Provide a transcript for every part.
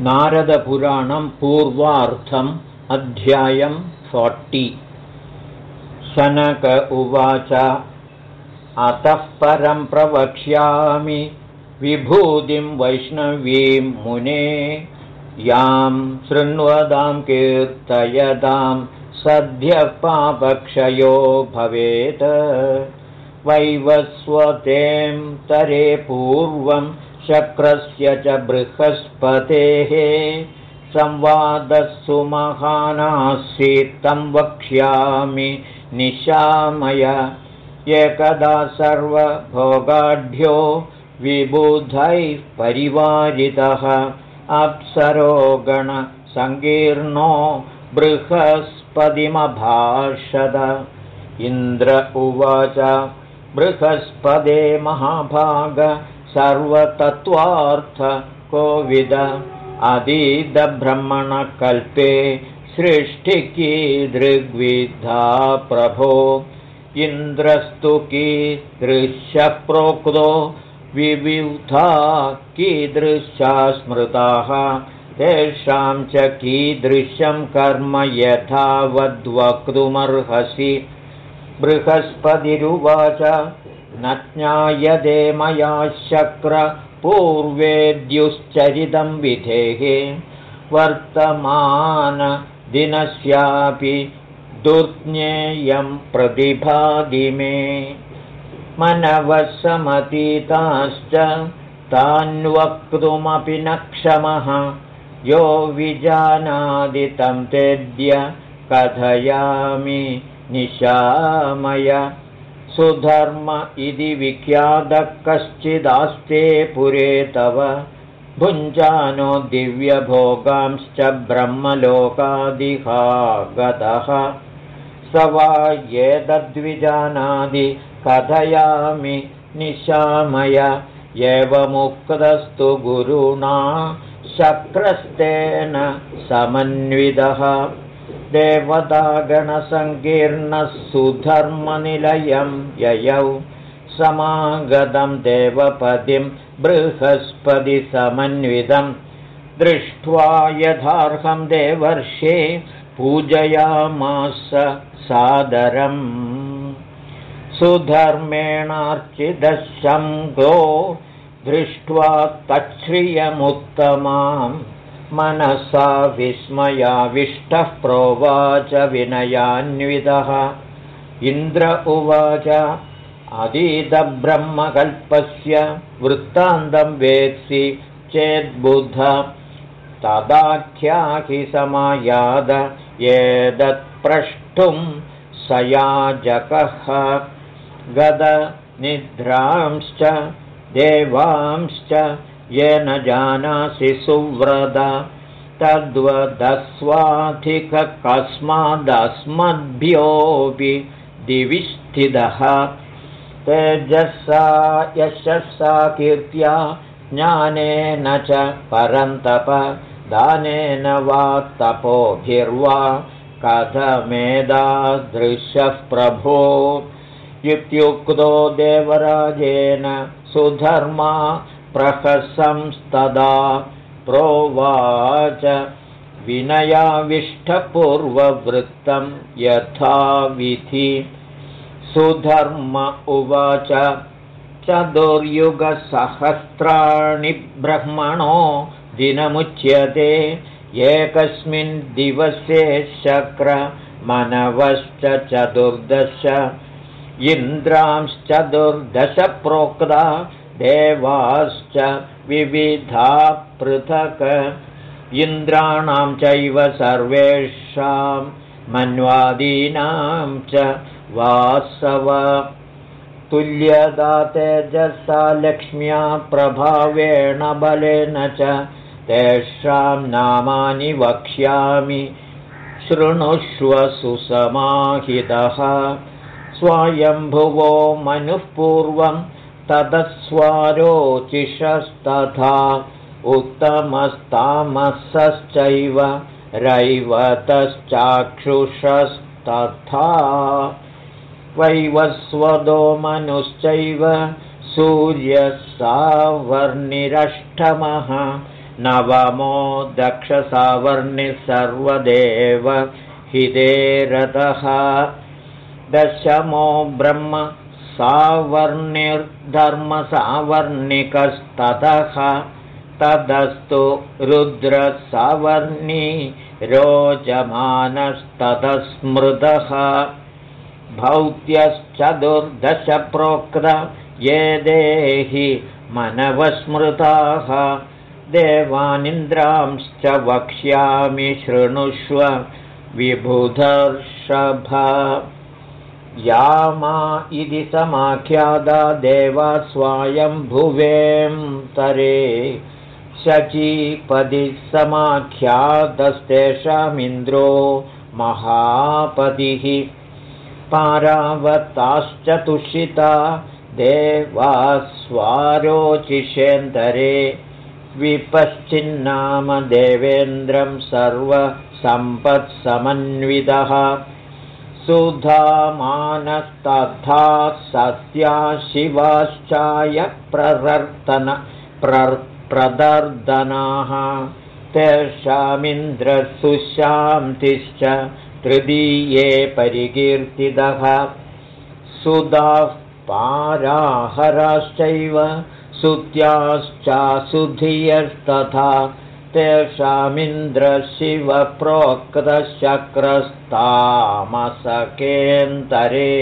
नारदपुराणं पूर्वार्थम् अध्यायं फोर्टि। शनक उवाच अतः परं प्रवक्ष्यामि विभूतिं वैष्णवीं मुने। यां शृण्वदां कीर्तयदां सद्यः पापक्षयो भवेत्। वैवस्वतें तरे पूर्वं शक्रस्य च बृहस्पतेः संवादः सुमहानासीत्तं वक्ष्यामि निशामय। एकदा सर्वभोगाढ्यो विबुधैः परिवारितः। अप्सरोगणसङ्कीर्णो बृहस्पतिमभाषद। इन्द्र उवाच बृहस्पदे महाभाग सर्वतत्त्वार्थ कोविद अदीदब्रह्मणकल्पे सृष्टिकीदृग्विधा प्रभो। इन्द्रस्तु कीदृश्यप्रोक्तो विविधा कीदृशा स्मृताः। तेषां च कीदृशं कर्म यथावद्वक्तुमर्हसि। बृहस्पतिरुवाच न ज्ञायते मया शक्रपूर्वेद्युश्चरितं विधेः। वर्तमानदिनस्यापि दुर्ज्ञेयं प्रतिभादिमे मनवसमतीताश्च तान्वक्तुमपि न क्षमः। यो विजानादितं तेद्य कथयामि निशामय सुधर्म इति विख्यातः कश्चिदास्ते पुरे तव। भुञ्जानो दिव्यभोगांश्च ब्रह्मलोकादिहागतः। स वा एतद्विजानादि कथयामि निशामय। एवमुक्तस्तु गुरुणा शक्रस्तेन समन्वितः देवतागणसङ्कीर्णः सुधर्मनिलयं ययौ समागतं देवपदिं बृहस्पतिसमन्वितं दृष्ट्वा यथार्हं देवर्षे पूजयामास सादरम् सुधर्मेणार्चिदशङ्गो दृष्ट्वा तच्छ्रियमुत्तमाम् मनसा विस्मयाविष्टः प्रोवाच विनयान्वितः। इन्द्र उवाच अधीतब्रह्मकल्पस्य वृत्तान्तं वेत्सि चेद्बुध तदाख्याहि समायाद एतत्प्रष्टुं स याजकः गदनिद्रांश्च देवांश्च येन जानासि सुव्रत तद्वदस्वाधिककस्मादस्मद्भ्योऽपि दिवि स्थितः तेजसा यशसा कीर्त्या ज्ञानेन च परन्तप दानेन वा तपोभिर्वा कथमेदादृशः प्रभो। इत्युक्तो देवराजेन सुधर्मा प्रहसंस्तदा प्रोवाच विनयाविष्टपूर्ववृत्तं यथाविधि। सुधर्म उवाच चतुर्युगसहस्राणि ब्रह्मणो दिनमुच्यते एकस्मिन् दिवसे शक्रमनवश्च चतुर्दश। इन्द्रांश्चतुर्दश प्रोक्ता देवाश्च विविधा पृथक्। इन्द्राणां चैव सर्वेषां मन्वादीनां च वासव। तुल्यदा तेजसा लक्ष्म्या प्रभावेण बलेन च तेषां नामानि वक्ष्यामि। शृणुष्व सुसमाहितः। स्वायम्भुवो मनुः पूर्वम् ततस्वारोचिषस्तथा उत्तमस्तामसश्चैव रैवतश्चाक्षुषस्तथा वैवस्वदो मनुश्चैव सूर्यः सावर्णिरष्टमः नवमो दक्षसावर्णिः सर्वदेव हितेरतः दशमो ब्रह्म सावर्णिर्धर्मसावर्णिकस्ततः तदस्तु रुद्रसावर्णी रोचमानस्ततस्मृतः भौत्यश्चतुर्दशप्रोक्त ये देहि मनवस्मृताः देवानिन्द्रांश्च वक्ष्यामि शृणुष्व विबुधर्षभ यामा इति समाख्यादा देवा स्वायम्भुवें तरे शचीपदि समाख्यातस्तेषामिन्द्रो महापतिः पारावताश्च तुषिता देवा स्वारोचिषेन्दरे विपश्चिन्नाम देवेन्द्रं सर्वसम्पत्समन्वितः सुधामानस्तथा सस्या शिवाश्चाय प्रवर्तन प्रदर्दनाः। तेषामिन्द्रसुशान्तिश्च तृतीये परिकीर्तितः। सुधाः पाराहराश्चैव सुत्याश्चासुधियस्तथा तेषामिन्द्रशिवप्रोक्तशक्रस्तामसकेन्तरे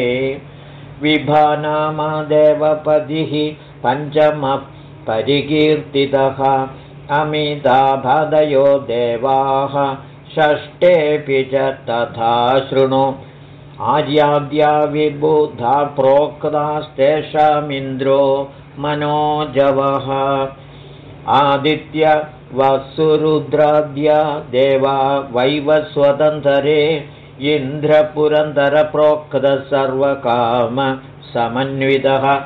विभानामदेवपदिः पञ्चमः परिकीर्तितः अमिताभदयो देवाः षष्ठेऽपि च तथा शृणु। आर्याद्या विबुधा प्रोक्तास्तेषामिन्द्रो मनोजवः। आदित्य वसुरुद्राद्या देवा वैवस्वतन्त्रे इन्द्रपुरन्दरप्रोक्तः सर्वकामसमन्वितः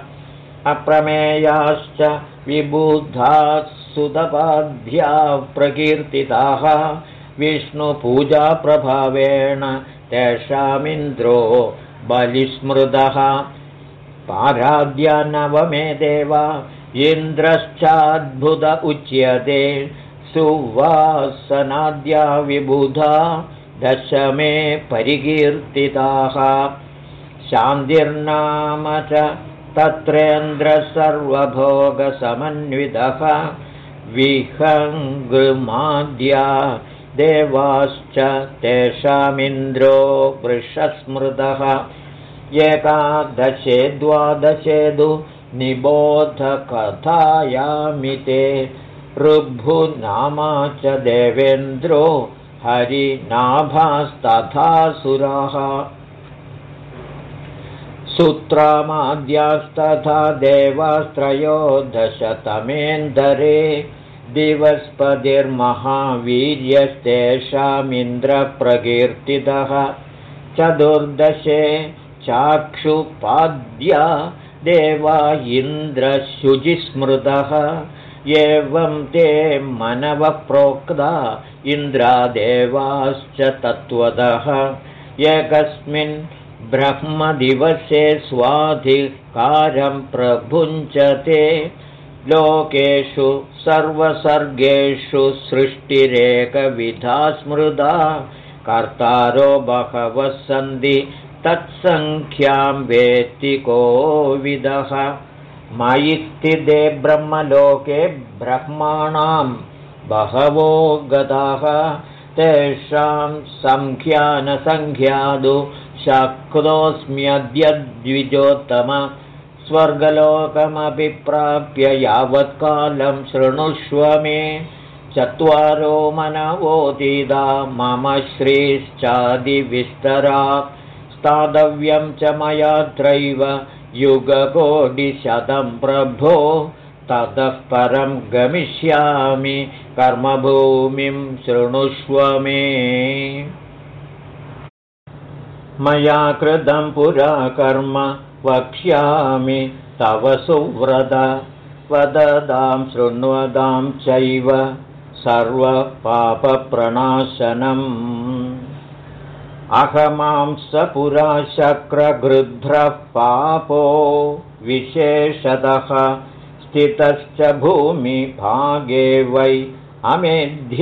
अप्रमेयाश्च विबुधाः सुतपाध्याः प्रकीर्तिताः। विष्णुपूजाप्रभावेण तेषामिन्द्रो बलिस्मृतः। पाराद्या नवमे देवा इन्द्रश्चाद्भुत उच्यते सुवासनाद्या विबुधा दशमे परिकीर्तिताः। शान्तिर्नाम च तत्रेन्द्रसर्वभोगसमन्वितः विहङ्गृमाद्या देवाश्च तेषामिन्द्रो वृषस्मृतः। एकादशे द्वादशेदु निबोधकथायामिते ऋभुनामा च देवेन्द्रो हरिनाभास्तथासुराः सूत्रामाद्यास्तथा देवास्त्रयोदशतमेन्दरे दिवस्पतिर्महावीर्यस्तेषामिन्द्रप्रकीर्तितः। चतुर्दशे चाक्षुपाद्या देवा इन्द्रशुचिस्मृतः। एवं ते मनवप्रोक्ता इन्द्रादेवाश्च तत्त्वतः। एकस्मिन् ब्रह्मदिवसे स्वाधिकारं प्रभुञ्चते। लोकेषु सर्वसर्गेषु सृष्टिरेकविधा स्मृदा कर्तारो बहवः सन्ति तत्सङ्ख्यां वेत्ति कोविदः। मयि स्थिते ब्रह्मलोके ब्रह्माणां बहवो गताः तेषां सङ्ख्यानसङ्ख्यादु शक्तोऽस्म्यद्य द्विजोत्तम स्वर्गलोकमपि प्राप्य यावत्कालं शृणुष्व मे। चत्वारो मनवोदिदा मम श्रीश्चादिविस्तरा स्थातव्यं च मयात्रैव युगकोटिशतं प्रभो ततः परं गमिष्यामि कर्मभूमिं शृणुष्व मे। मया कृतं पुरा कर्म वक्ष्यामि तव सुव्रत वददां शृण्वदां चैव सर्वपापप्रणाशनम् अहमां स पुरा शक्रगृध्रः पापो विशेषतः स्थितश्च भूमिभागे वै अमेध्यामिषभोजनः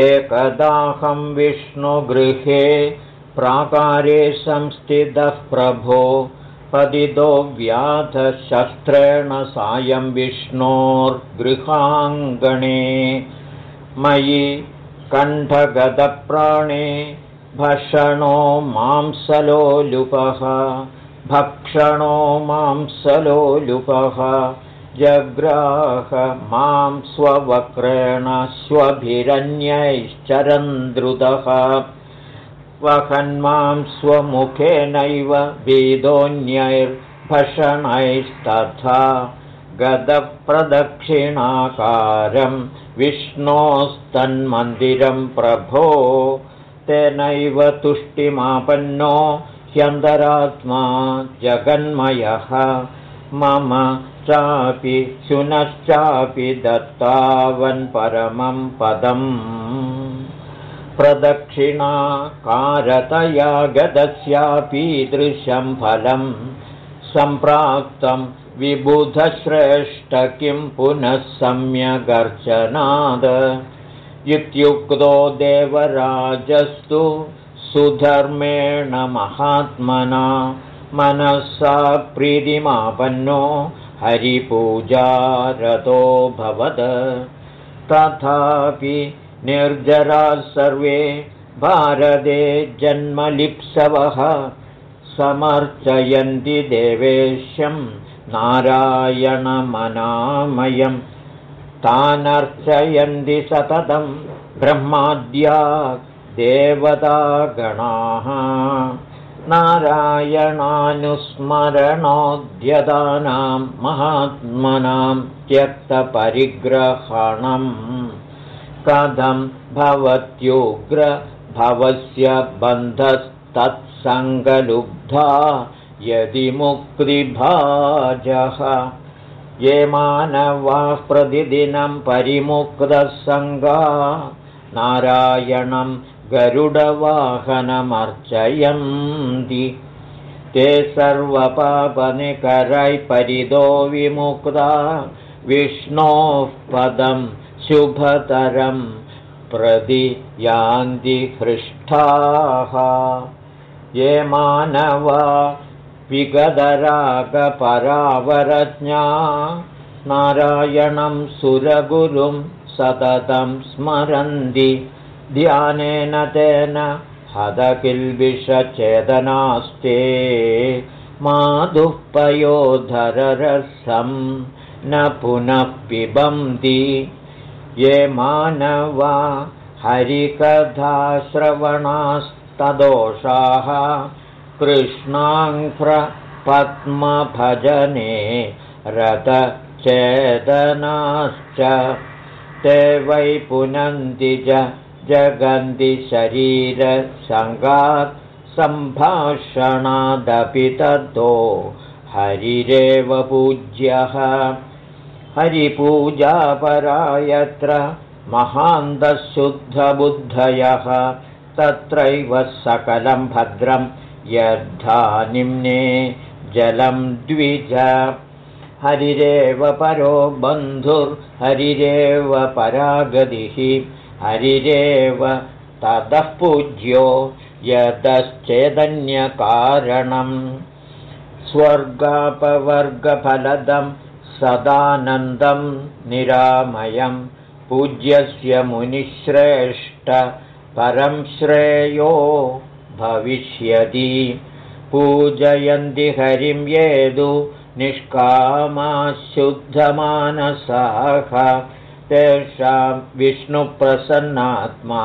एकदाहं विष्णुगृहे प्राकारे संस्थितः प्रभो पदितो व्याधशस्त्रेण सायं विष्णोर्गृहाङ्गणे। मयि कण्ठगतप्राणे भषणो मांसलोलुपः भक्षणो मांसलोलुपः जग्राह मां स्ववक्रेण स्वभिरन्यैश्चरन्द्रुतः वहन्मां स्वमुखेनैव वेदोऽन्यैर्भषणैस्तथा गदप्रदक्षिणाकारं विष्णोस्तन्मन्दिरं प्रभो तेनैव तुष्टिमापन्नो ह्यन्तरात्मा जगन्मयः। मम चापि शुनश्चापि दत्तावन्परमं पदम्। प्रदक्षिणाकारतया गतस्यापीदृशं फलं सम्प्राप्तं विबुधश्रेष्ठ किं पुनः सम्यगर्चनाद इत्युक्तो देवराजस्तु सुधर्मेण महात्मना। मनसा प्रीतिमापन्नो हरिपूजारतो भवद। तथापि निर्जराः सर्वे भारते जन्मलिप्सवः। समर्चयन्ति देवेश्यं नारायणमनामयम् तानर्चयन्ति सततं ब्रह्माद्या देवतागणाः। नारायणानुस्मरणोद्यतानां महात्मनां त्यक्तपरिग्रहणम्। कथं भवत्युग्र भवस्य बन्धस्तत्सङ्गलुब्धा यदि मुक्तिभाजः ये मानवाः प्रतिदिनं परिमुक्तसङ्गा नारायणं गरुडवाहनमर्चयन्ति। ते सर्वपापनिकरै परिदो विमुक्ता विष्णोः पदं शुभतरं प्रदि यान्ति हृष्ठाः ये मानवा विगदरागपरावरज्ञा। नारायणं सुरगुरुं सततं स्मरन्ति। ध्यानेन तेन हदकिल्बिषचेदनास्ते। माधुःपयोधररसं न पुनः पिबन्ति। ये मानवा हरिकथाश्रवणास्तदोषाः कृष्णाङ्घ्रपद्मभजने रथचेदनाश्च। ते वै पुनन्ति च जगन्ति शरीरसङ्गात् सम्भाषणादपि ततो हरिरेव पूज्यः। हरिपूजापरा यत्र महान्तशुद्धबुद्धयः तत्रैव सकलं भद्रं यद्धा निम्ने जलं द्विज। हरिरेव परो बन्धुर्हरिरेव परागतिः हरिरेव ततः पूज्यो यतश्चेदन्यकारणम् स्वर्गापवर्गफलदं सदानन्दं निरामयं। पूज्यस्य मुनिश्रेष्ठ परं श्रेयो भविष्यति। पूजयन्ति हरिं येदु निष्कामाशुद्धमानसाः। तेषां विष्णुप्रसन्नात्मा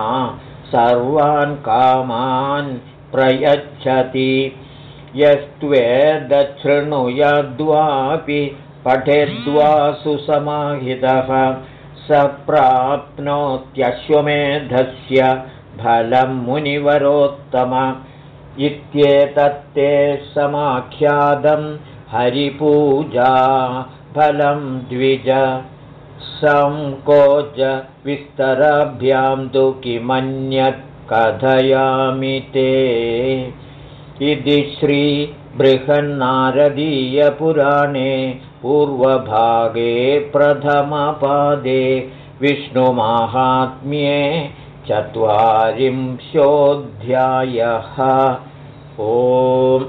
सर्वान् कामान् प्रयच्छति। यस्त्वेदशृणुयद्वापि पठेद्वा सुसमाहितः स प्राप्नोत्यश्वमेधस्य फलं मुनिवरोत्तम इत्येतत्ते समाख्यातं हरिपूजा फलं द्विज सङ्कोच विस्तराभ्यां तु किमन्यत् कथयामि ते। इति श्री बृहन्नारदीयपुराणे पूर्वभागे प्रथमपादे विष्णुमाहात्म्ये चत्वारिंशोऽध्यायः। ओ